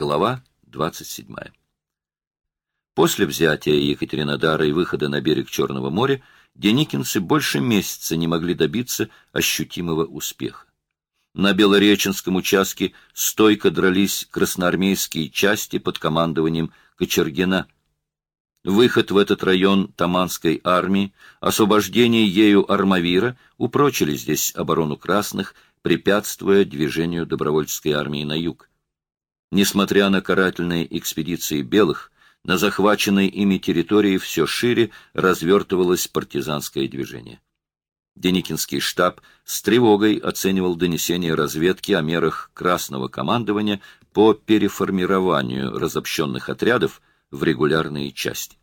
Глава 27. После взятия Екатеринодара и выхода на берег Черного моря деникинцы больше месяца не могли добиться ощутимого успеха. На Белореченском участке стойко дрались красноармейские части под командованием Кочергина. Выход в этот район Таманской армии, освобождение ею Армавира упрочили здесь оборону красных, препятствуя движению добровольческой армии на юг. Несмотря на карательные экспедиции белых, на захваченной ими территории все шире развертывалось партизанское движение. Деникинский штаб с тревогой оценивал донесения разведки о мерах Красного командования по переформированию разобщенных отрядов в регулярные части.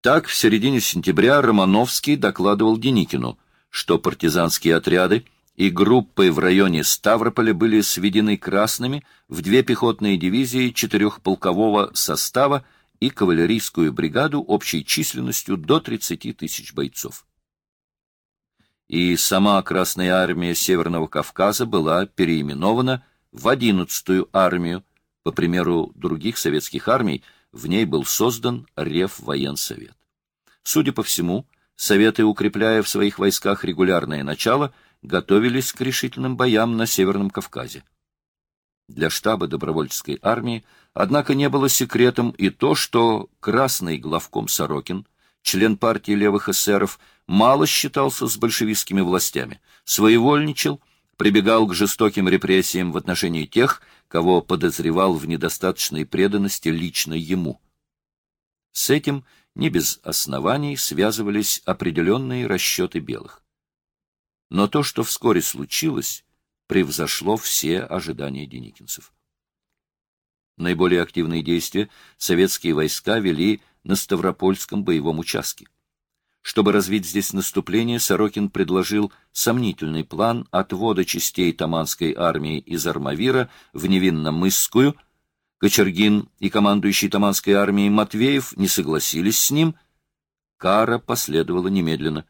Так, в середине сентября Романовский докладывал Деникину, что партизанские отряды и группы в районе Ставрополя были сведены красными в две пехотные дивизии четырехполкового состава и кавалерийскую бригаду общей численностью до 30 тысяч бойцов. И сама Красная армия Северного Кавказа была переименована в 11-ю армию. По примеру других советских армий, в ней был создан Реввоенсовет. Судя по всему, Советы, укрепляя в своих войсках регулярное начало, готовились к решительным боям на Северном Кавказе. Для штаба добровольческой армии, однако, не было секретом и то, что красный главком Сорокин, член партии левых эсеров, мало считался с большевистскими властями, своевольничал, прибегал к жестоким репрессиям в отношении тех, кого подозревал в недостаточной преданности лично ему. С этим не без оснований связывались определенные расчеты белых. Но то, что вскоре случилось, превзошло все ожидания деникинцев. Наиболее активные действия советские войска вели на Ставропольском боевом участке. Чтобы развить здесь наступление, Сорокин предложил сомнительный план отвода частей Таманской армии из Армавира в Невинномысскую. Кочергин и командующий Таманской армией Матвеев не согласились с ним. Кара последовала немедленно.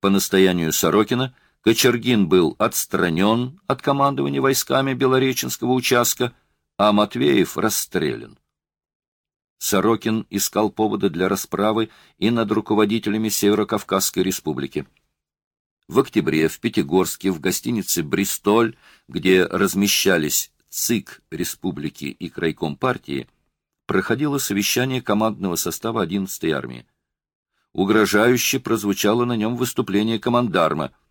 По настоянию Сорокина – Кочергин был отстранен от командования войсками Белореченского участка, а Матвеев расстрелян. Сорокин искал повода для расправы и над руководителями Северо-Кавказской республики. В октябре в Пятигорске в гостинице «Бристоль», где размещались ЦИК республики и крайком партии, проходило совещание командного состава 11-й армии. Угрожающе прозвучало на нем выступление командарма –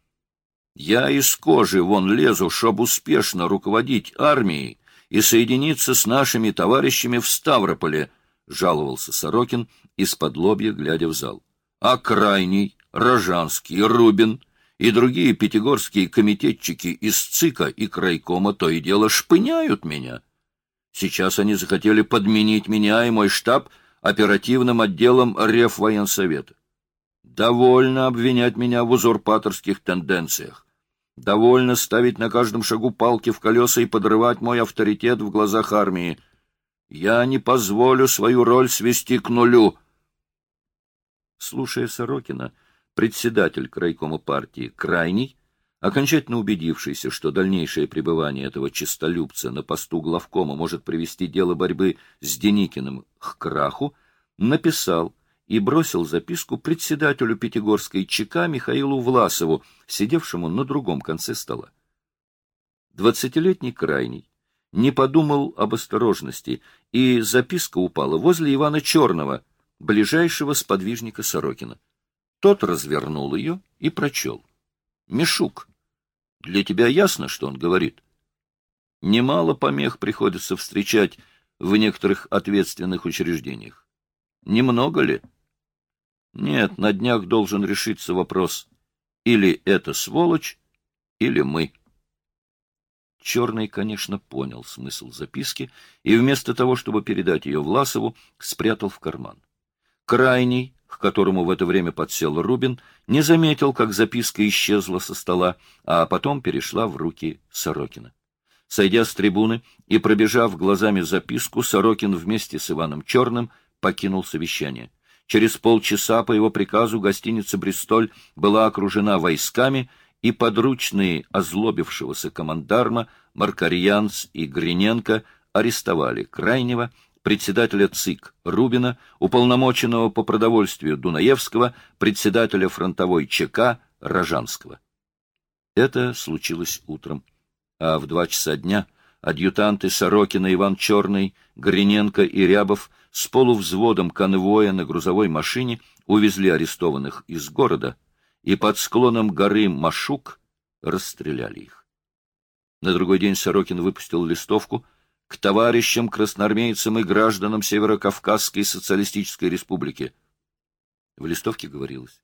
я из кожи вон лезу, чтобы успешно руководить армией и соединиться с нашими товарищами в Ставрополе, — жаловался Сорокин, из-под лобья глядя в зал. А крайний, Рожанский, Рубин и другие пятигорские комитетчики из ЦИКа и крайкома то и дело шпыняют меня. Сейчас они захотели подменить меня и мой штаб оперативным отделом Реввоенсовета. Довольно обвинять меня в узурпаторских тенденциях. Довольно ставить на каждом шагу палки в колеса и подрывать мой авторитет в глазах армии. Я не позволю свою роль свести к нулю. Слушая Сорокина, председатель крайкома партии Крайний, окончательно убедившийся, что дальнейшее пребывание этого честолюбца на посту главкома может привести дело борьбы с Деникиным к краху, написал и бросил записку председателю Пятигорской ЧК Михаилу Власову, сидевшему на другом конце стола. Двадцатилетний крайний не подумал об осторожности, и записка упала возле Ивана Черного, ближайшего сподвижника Сорокина. Тот развернул ее и прочел. «Мишук, для тебя ясно, что он говорит? Немало помех приходится встречать в некоторых ответственных учреждениях. Немного ли?» Нет, на днях должен решиться вопрос. Или это сволочь, или мы. Черный, конечно, понял смысл записки и вместо того, чтобы передать ее Власову, спрятал в карман. Крайний, к которому в это время подсел Рубин, не заметил, как записка исчезла со стола, а потом перешла в руки Сорокина. Сойдя с трибуны и пробежав глазами записку, Сорокин вместе с Иваном Черным покинул совещание. Через полчаса по его приказу гостиница «Бристоль» была окружена войсками, и подручные озлобившегося командарма Маркарьянц и Гриненко арестовали Крайнего, председателя ЦИК Рубина, уполномоченного по продовольствию Дунаевского, председателя фронтовой ЧК Рожанского. Это случилось утром, а в два часа дня адъютанты Сорокина, Иван Черный, Гриненко и Рябов с полувзводом конвоя на грузовой машине увезли арестованных из города и под склоном горы Машук расстреляли их. На другой день Сорокин выпустил листовку — к товарищам, красноармейцам и гражданам Северокавказской социалистической республики. В листовке говорилось.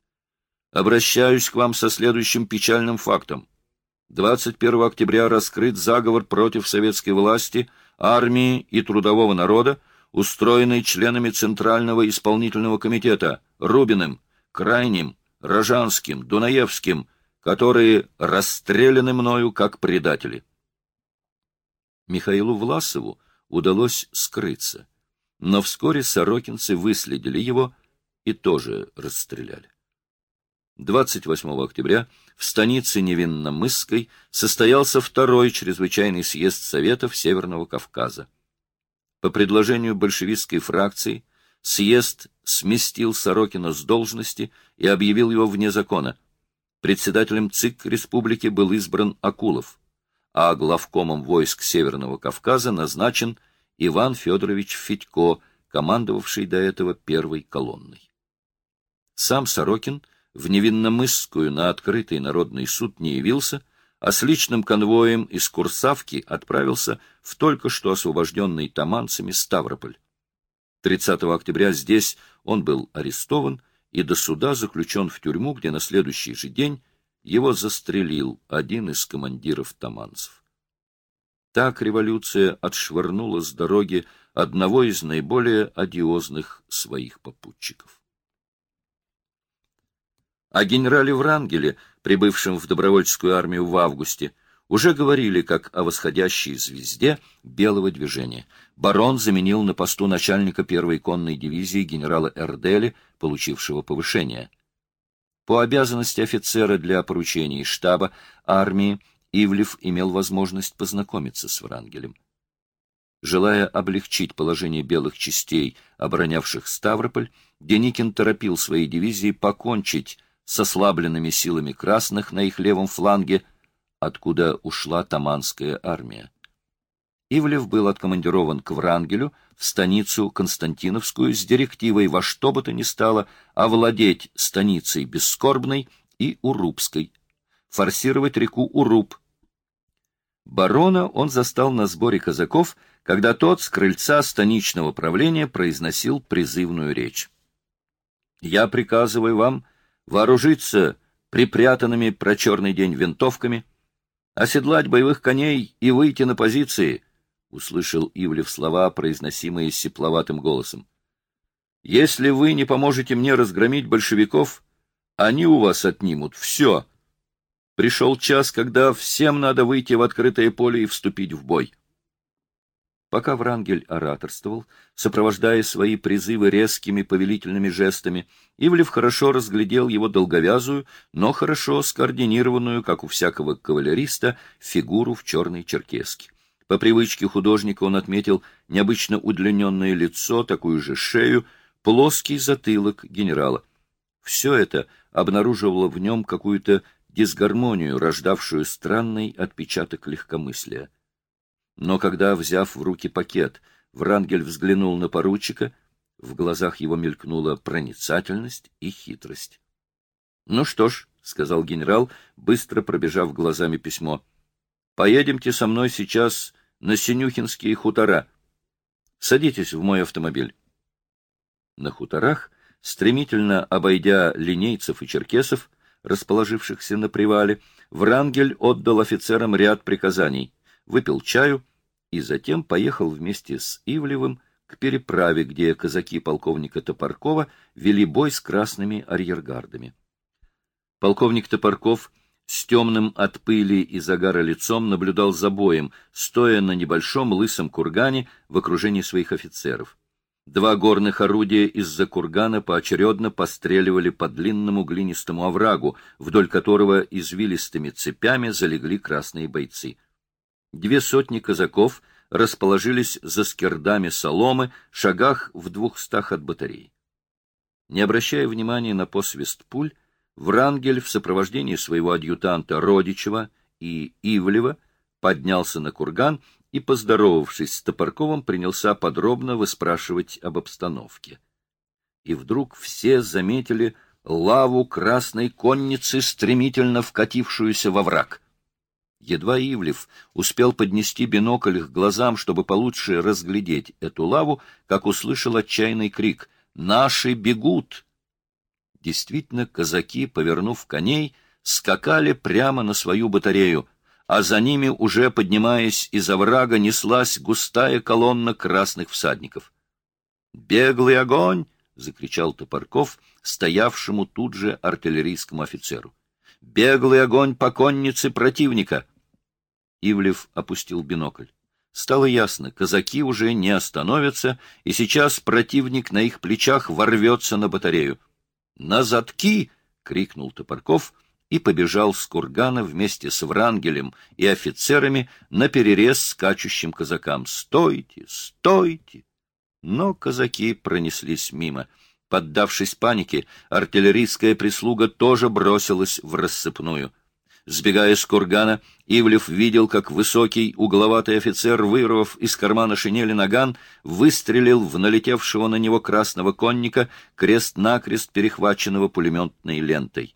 Обращаюсь к вам со следующим печальным фактом. 21 октября раскрыт заговор против советской власти, армии и трудового народа, устроенный членами Центрального исполнительного комитета Рубиным, Крайним, Рожанским, Дунаевским, которые расстреляны мною как предатели. Михаилу Власову удалось скрыться, но вскоре сорокинцы выследили его и тоже расстреляли. 28 октября в станице Невинномысской состоялся второй чрезвычайный съезд Советов Северного Кавказа. По предложению большевистской фракции съезд сместил Сорокина с должности и объявил его вне закона. Председателем ЦИК республики был избран Акулов а главкомом войск Северного Кавказа назначен Иван Федорович Федько, командовавший до этого первой колонной. Сам Сорокин в Невинномысскую на открытый народный суд не явился, а с личным конвоем из Курсавки отправился в только что освобожденный таманцами Ставрополь. 30 октября здесь он был арестован и до суда заключен в тюрьму, где на следующий же день его застрелил один из командиров таманцев. Так революция отшвырнула с дороги одного из наиболее одиозных своих попутчиков. О генерале Врангеле, прибывшем в добровольческую армию в августе, уже говорили как о восходящей звезде белого движения. Барон заменил на посту начальника первой конной дивизии генерала Эрдели, получившего повышение – по обязанности офицера для поручений штаба армии Ивлев имел возможность познакомиться с Врангелем. Желая облегчить положение белых частей, оборонявших Ставрополь, Деникин торопил свои дивизии покончить с ослабленными силами красных на их левом фланге, откуда ушла Таманская армия. Ивлев был откомандирован к Врангелю в станицу Константиновскую с директивой во что бы то ни стало овладеть станицей Бескорбной и Урупской, форсировать реку Уруб. Барона он застал на сборе казаков, когда тот с крыльца станичного правления произносил призывную речь. «Я приказываю вам вооружиться припрятанными про черный день винтовками, оседлать боевых коней и выйти на позиции — услышал Ивлев слова, произносимые сепловатым голосом. «Если вы не поможете мне разгромить большевиков, они у вас отнимут все. Пришел час, когда всем надо выйти в открытое поле и вступить в бой». Пока Врангель ораторствовал, сопровождая свои призывы резкими повелительными жестами, Ивлев хорошо разглядел его долговязую, но хорошо скоординированную, как у всякого кавалериста, фигуру в черной черкеске. По привычке художника он отметил необычно удлиненное лицо, такую же шею, плоский затылок генерала. Все это обнаруживало в нем какую-то дисгармонию, рождавшую странный отпечаток легкомыслия. Но когда, взяв в руки пакет, Врангель взглянул на поручика, в глазах его мелькнула проницательность и хитрость. — Ну что ж, — сказал генерал, быстро пробежав глазами письмо, — поедемте со мной сейчас на Синюхинские хутора. Садитесь в мой автомобиль. На хуторах, стремительно обойдя линейцев и черкесов, расположившихся на привале, Врангель отдал офицерам ряд приказаний, выпил чаю и затем поехал вместе с Ивлевым к переправе, где казаки полковника Топоркова вели бой с красными арьергардами. Полковник Топорков — с темным от пыли и загара лицом наблюдал за боем, стоя на небольшом лысом кургане в окружении своих офицеров. Два горных орудия из-за кургана поочередно постреливали по длинному глинистому оврагу, вдоль которого извилистыми цепями залегли красные бойцы. Две сотни казаков расположились за скирдами соломы, шагах в двухстах от батареи. Не обращая внимания на посвист пуль, Врангель в сопровождении своего адъютанта Родичева и Ивлева поднялся на курган и, поздоровавшись с Топорковым, принялся подробно выспрашивать об обстановке. И вдруг все заметили лаву красной конницы, стремительно вкатившуюся во враг. Едва Ивлев успел поднести бинокль к глазам, чтобы получше разглядеть эту лаву, как услышал отчаянный крик «Наши бегут!». Действительно, казаки, повернув коней, скакали прямо на свою батарею, а за ними, уже поднимаясь из оврага, неслась густая колонна красных всадников. «Беглый огонь!» — закричал Топорков, стоявшему тут же артиллерийскому офицеру. «Беглый огонь по коннице противника!» Ивлев опустил бинокль. Стало ясно, казаки уже не остановятся, и сейчас противник на их плечах ворвется на батарею. «На задки!» — крикнул Топорков и побежал с кургана вместе с Врангелем и офицерами на перерез скачущим казакам. «Стойте! Стойте!» Но казаки пронеслись мимо. Поддавшись панике, артиллерийская прислуга тоже бросилась в рассыпную — Сбегая с кургана, Ивлев видел, как высокий угловатый офицер, вырвав из кармана шинели наган, выстрелил в налетевшего на него красного конника, крест-накрест перехваченного пулеметной лентой.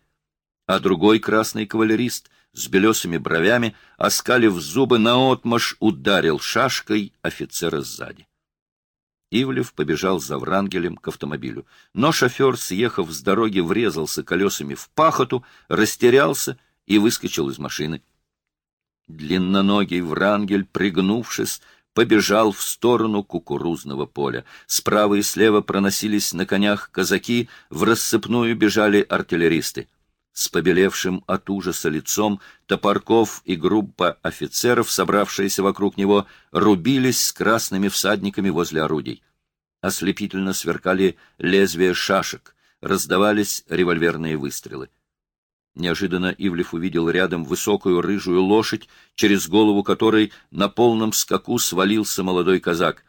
А другой красный кавалерист с белесыми бровями, оскалив зубы, наотмашь ударил шашкой офицера сзади. Ивлев побежал за Врангелем к автомобилю. Но шофер, съехав с дороги, врезался колесами в пахоту, растерялся и выскочил из машины. Длинноногий Врангель, пригнувшись, побежал в сторону кукурузного поля. Справа и слева проносились на конях казаки, в рассыпную бежали артиллеристы. С побелевшим от ужаса лицом Топорков и группа офицеров, собравшиеся вокруг него, рубились с красными всадниками возле орудий. Ослепительно сверкали лезвия шашек, раздавались револьверные выстрелы. Неожиданно Ивлев увидел рядом высокую рыжую лошадь, через голову которой на полном скаку свалился молодой казак.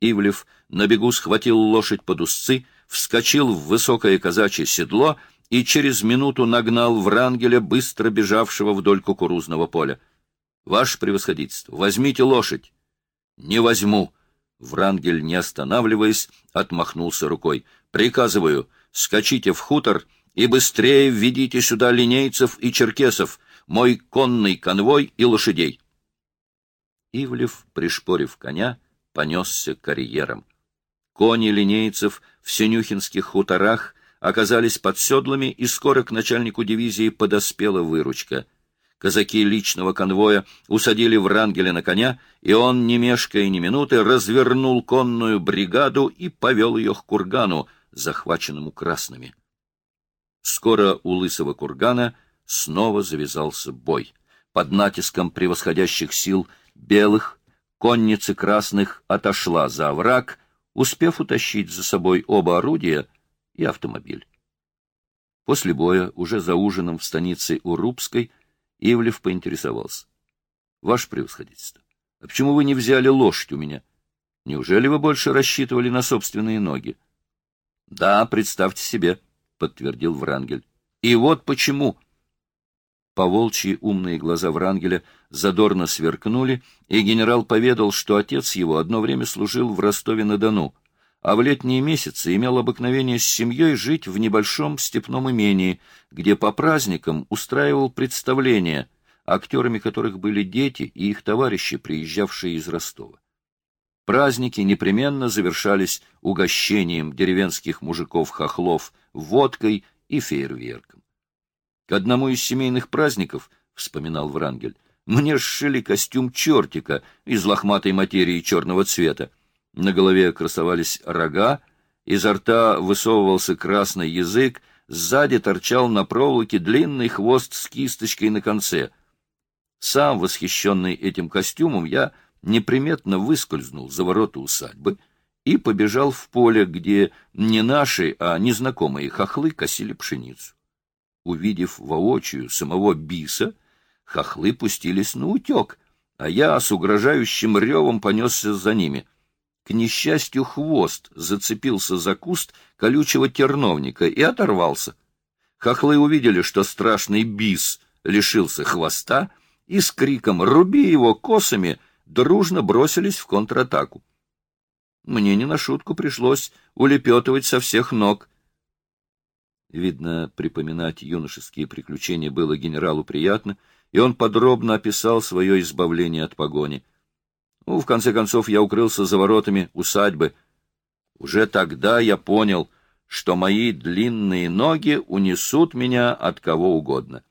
Ивлев на бегу схватил лошадь под узцы, вскочил в высокое казачье седло и через минуту нагнал Врангеля, быстро бежавшего вдоль кукурузного поля. — Ваше превосходительство, возьмите лошадь. — Не возьму. Врангель, не останавливаясь, отмахнулся рукой. — Приказываю, скачите в хутор — и быстрее введите сюда линейцев и черкесов, мой конный конвой и лошадей. Ивлев, пришпорив коня, понесся карьером. Кони линейцев в синюхинских хуторах оказались под седлами, и скоро к начальнику дивизии подоспела выручка. Казаки личного конвоя усадили Врангеля на коня, и он, не мешкая ни минуты, развернул конную бригаду и повел ее к кургану, захваченному красными. Скоро у лысого кургана снова завязался бой. Под натиском превосходящих сил белых конницы красных отошла за овраг, успев утащить за собой оба орудия и автомобиль. После боя, уже за ужином в станице Урубской, Ивлев поинтересовался. — Ваше превосходительство, а почему вы не взяли лошадь у меня? Неужели вы больше рассчитывали на собственные ноги? — Да, представьте себе, подтвердил Врангель. И вот почему. Поволчьи умные глаза Врангеля задорно сверкнули, и генерал поведал, что отец его одно время служил в Ростове-на-Дону, а в летние месяцы имел обыкновение с семьей жить в небольшом степном имении, где по праздникам устраивал представления, актерами которых были дети и их товарищи, приезжавшие из Ростова. Праздники непременно завершались угощением деревенских мужиков-хохлов водкой и фейерверком. К одному из семейных праздников, — вспоминал Врангель, — мне сшили костюм чертика из лохматой материи черного цвета. На голове красовались рога, изо рта высовывался красный язык, сзади торчал на проволоке длинный хвост с кисточкой на конце. Сам, восхищенный этим костюмом, я неприметно выскользнул за ворота усадьбы — и побежал в поле, где не наши, а незнакомые хохлы косили пшеницу. Увидев воочию самого биса, хохлы пустились на утек, а я с угрожающим ревом понесся за ними. К несчастью, хвост зацепился за куст колючего терновника и оторвался. Хохлы увидели, что страшный бис лишился хвоста, и с криком «Руби его косами!» Дружно бросились в контратаку. Мне не на шутку пришлось улепетывать со всех ног. Видно, припоминать юношеские приключения было генералу приятно, и он подробно описал свое избавление от погони. Ну, в конце концов, я укрылся за воротами усадьбы. Уже тогда я понял, что мои длинные ноги унесут меня от кого угодно.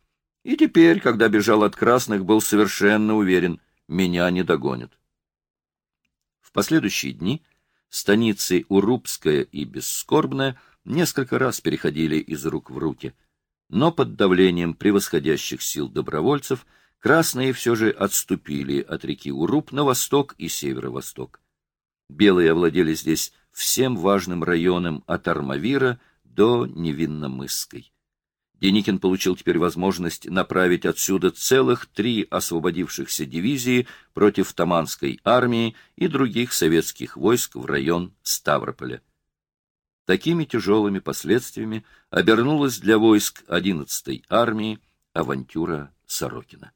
И теперь, когда бежал от красных, был совершенно уверен, меня не догонят. В последующие дни станицы Урубская и Бесскорбная несколько раз переходили из рук в руки, но под давлением превосходящих сил добровольцев красные все же отступили от реки Уруб на восток и северо-восток. Белые овладели здесь всем важным районом от Армавира до Невинномысской. Деникин получил теперь возможность направить отсюда целых три освободившихся дивизии против Таманской армии и других советских войск в район Ставрополя. Такими тяжелыми последствиями обернулась для войск 11-й армии авантюра Сорокина.